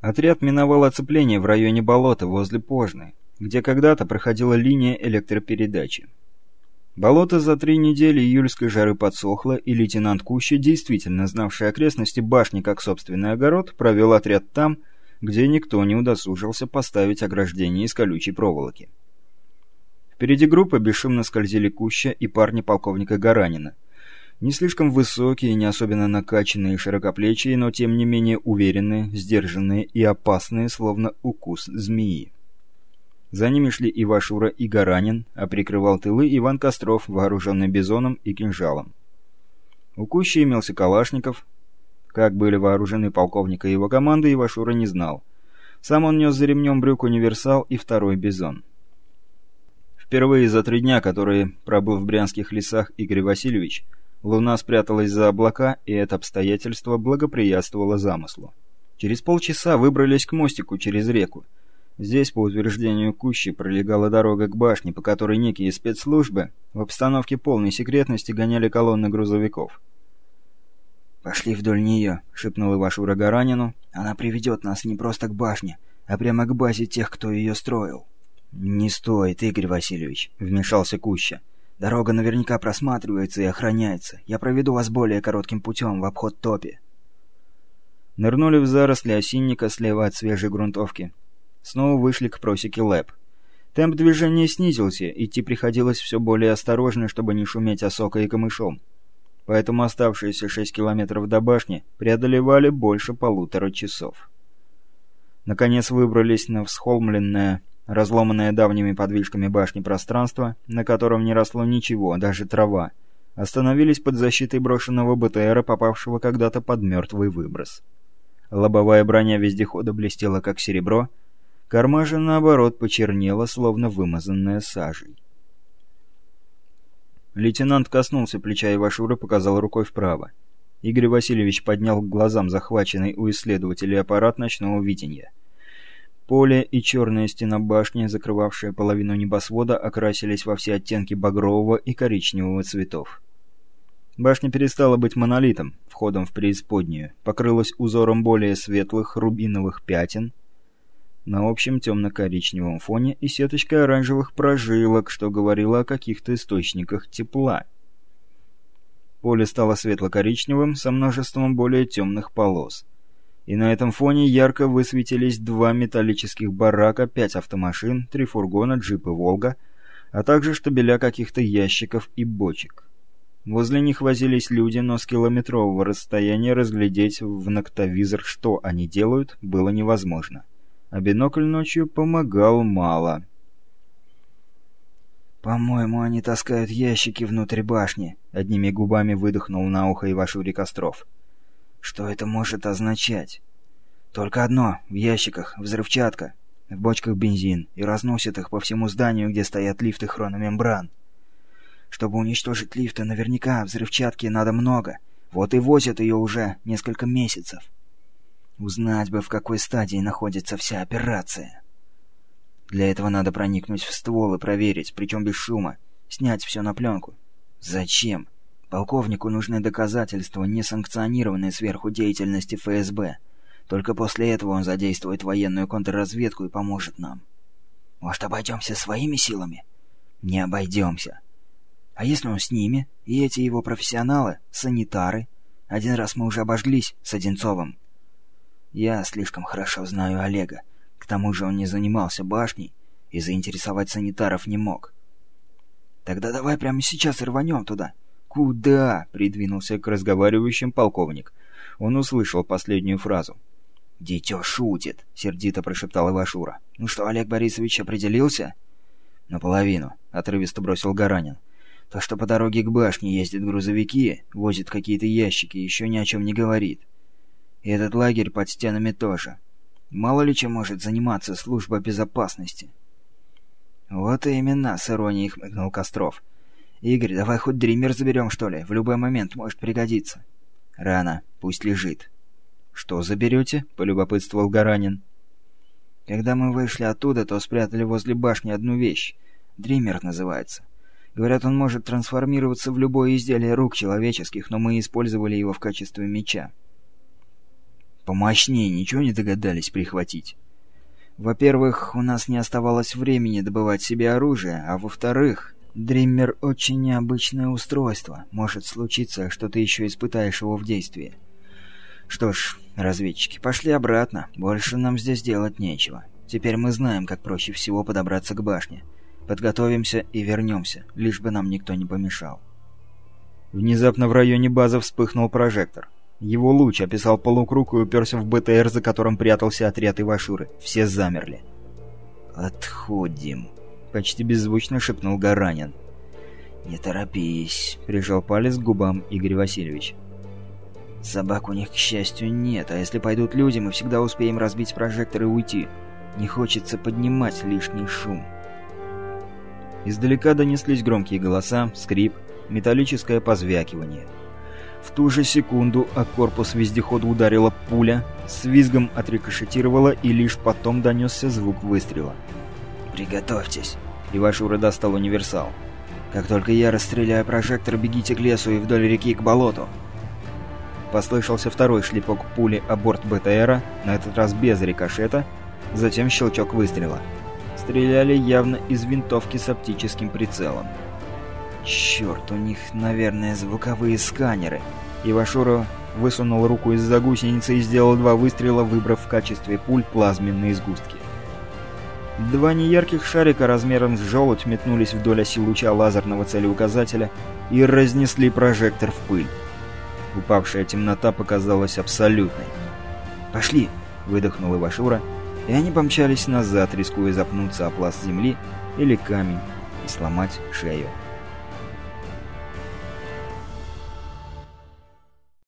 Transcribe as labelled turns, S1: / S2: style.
S1: Отряд миновал оцепление в районе болота возле Пожны, где когда-то проходила линия электропередачи. Болото за три недели июльской жары подсохло, и лейтенант Куща, действительно знавший окрестности башни как собственный огород, провел отряд там, где никто не удосужился поставить ограждение из колючей проволоки. Впереди группы бесшумно скользили Куща и парни полковника Гаранина. Не слишком высокие, не особенно накачанные и широкоплечие, но тем не менее уверенные, сдержанные и опасные, словно укус змеи. За ними шли Ивашура и Гаранин, а прикрывал тылы Иван Костров, вооруженный бизоном и кинжалом. У Кущи имелся Калашников. Как были вооружены полковника и его команда, Ивашура не знал. Сам он нес за ремнем брюк универсал и второй бизон. Впервые за три дня, которые пробыл в брянских лесах Игорь Васильевич, луна спряталась за облака, и это обстоятельство благоприятствовало замыслу. Через полчаса выбрались к мостику через реку. Здесь, по утверждению Кущи, пролегала дорога к башне, по которой некие спецслужбы в обстановке полной секретности гоняли колонны грузовиков.
S2: «Пошли вдоль нее», — шепнул Ивашура Гаранину. «Она приведет нас не просто к башне, а прямо к базе тех, кто ее строил». «Не стоит, Игорь Васильевич», — вмешался Куща. «Дорога наверняка просматривается и охраняется. Я проведу вас более коротким путем в обход топи».
S1: Нырнули в заросли осинника слева от свежей грунтовки. Снова вышли к просеке Лэп. Темп движения снизился, идти приходилось все более осторожно, чтобы не шуметь осокой и камышом. Поэтому оставшиеся шесть километров до башни преодолевали больше полутора часов. Наконец выбрались на всхолмленное разломанное давними подвижками башни пространство, на котором не росло ничего, даже трава, остановились под защитой брошенного БТРа, попавшего когда-то под мертвый выброс. Лобовая броня вездехода блестела как серебро, корма же, наоборот, почернела, словно вымазанная сажей. Лейтенант коснулся плеча Ивашура, показал рукой вправо. Игорь Васильевич поднял к глазам захваченный у исследователей аппарат ночного видения. Поле и черная стена башни, закрывавшая половину небосвода, окрасились во все оттенки багрового и коричневого цветов. Башня перестала быть монолитом, входом в преисподнюю, покрылась узором более светлых рубиновых пятен на общем темно-коричневом фоне и сеточкой оранжевых прожилок, что говорило о каких-то источниках тепла. Поле стало светло-коричневым со множеством более темных полос и на этом фоне ярко высветились два металлических барака, пять автомашин, три фургона, джип и «Волга», а также штабеля каких-то ящиков и бочек. Возле них возились люди, но с километрового расстояния разглядеть в ноктовизор, что они делают, было невозможно. А бинокль ночью помогал мало.
S2: «По-моему, они таскают ящики внутрь башни», — одними губами выдохнул на ухо Ивашури Костров. Что это может означать? Только одно — в ящиках взрывчатка, в бочках бензин, и разносят их по всему зданию, где стоят лифты хрономембран. Чтобы уничтожить лифты, наверняка взрывчатки надо много. Вот и возят ее уже несколько месяцев. Узнать бы, в какой стадии находится вся операция. Для этого надо проникнуть в ствол и проверить, причем без шума, снять все на пленку. Зачем? Полковнику нужны доказательства несанкционированной сверху деятельности ФСБ. Только после этого он задействует военную контрразведку и поможет нам. Может, обойдемся своими силами? Не обойдемся. А если он с ними, и эти его профессионалы, санитары? Один раз мы уже обожглись с Одинцовым. Я слишком хорошо знаю Олега. К тому же он не занимался башней и заинтересовать санитаров не мог. Тогда давай прямо сейчас рванем туда. «Куда?» — придвинулся к разговаривающим полковник. Он услышал последнюю фразу. «Дитё шутит», — сердито прошептал Ивашура. «Ну что, Олег Борисович определился?» «Наполовину», — отрывисто бросил Гаранин. «То, что по дороге к башне ездят грузовики, возят какие-то ящики, еще ни о чем не говорит. И этот лагерь под стенами тоже. Мало ли чем может заниматься служба безопасности». «Вот именно», — с иронией хмыкнул Костров. «Игорь, давай хоть дример заберем, что ли? В любой момент может пригодиться». «Рано. Пусть лежит». «Что заберете?» — полюбопытствовал Гаранин. «Когда мы вышли оттуда, то спрятали возле башни одну вещь. Дример называется. Говорят, он может трансформироваться в любое изделие рук человеческих, но мы использовали его в качестве меча». Помощнее ничего не догадались прихватить? Во-первых, у нас не оставалось времени добывать себе оружие, а во-вторых, Дриммер очень необычное устройство. Может случиться, что ты еще испытаешь его в действии. Что ж, разведчики, пошли обратно. Больше нам здесь делать нечего. Теперь мы знаем, как проще всего подобраться к башне. Подготовимся и вернемся, лишь бы нам никто не помешал.
S1: Внезапно в районе базы вспыхнул прожектор. Его луч описал полукруг и уперся в БТР, за которым прятался отряд Ивашуры. Все замерли.
S2: «Отходим», —
S1: почти беззвучно шепнул Гаранин.
S2: «Не торопись», —
S1: прижал палец к губам Игорь Васильевич.
S2: «Собак у них, к счастью, нет, а если пойдут люди, мы всегда успеем разбить прожектор и уйти. Не хочется поднимать лишний шум».
S1: Издалека донеслись громкие голоса, скрип, металлическое позвякивание — в ту же секунду о корпус вездехода ударила пуля, с визгом отрикошетировала и лишь потом донесся звук выстрела.
S2: «Приготовьтесь!»
S1: Ивашура достал универсал.
S2: «Как только я расстреляю прожектор, бегите к лесу и вдоль реки к болоту!»
S1: Послышался второй шлепок пули о борт БТРа, на этот раз без рикошета, затем щелчок выстрела. Стреляли явно из винтовки с оптическим прицелом.
S2: Черт, у них, наверное, звуковые сканеры.
S1: Ивашура высунул руку из-за гусеницы и сделал два выстрела, выбрав в качестве пуль плазменные сгустки. Два неярких шарика размером с желудь метнулись вдоль оси луча лазерного целеуказателя и разнесли прожектор в пыль. Упавшая темнота показалась абсолютной.
S2: «Пошли!» — выдохнул Ивашура, и они помчались назад, рискуя запнуться о пласт земли или камень и сломать шею.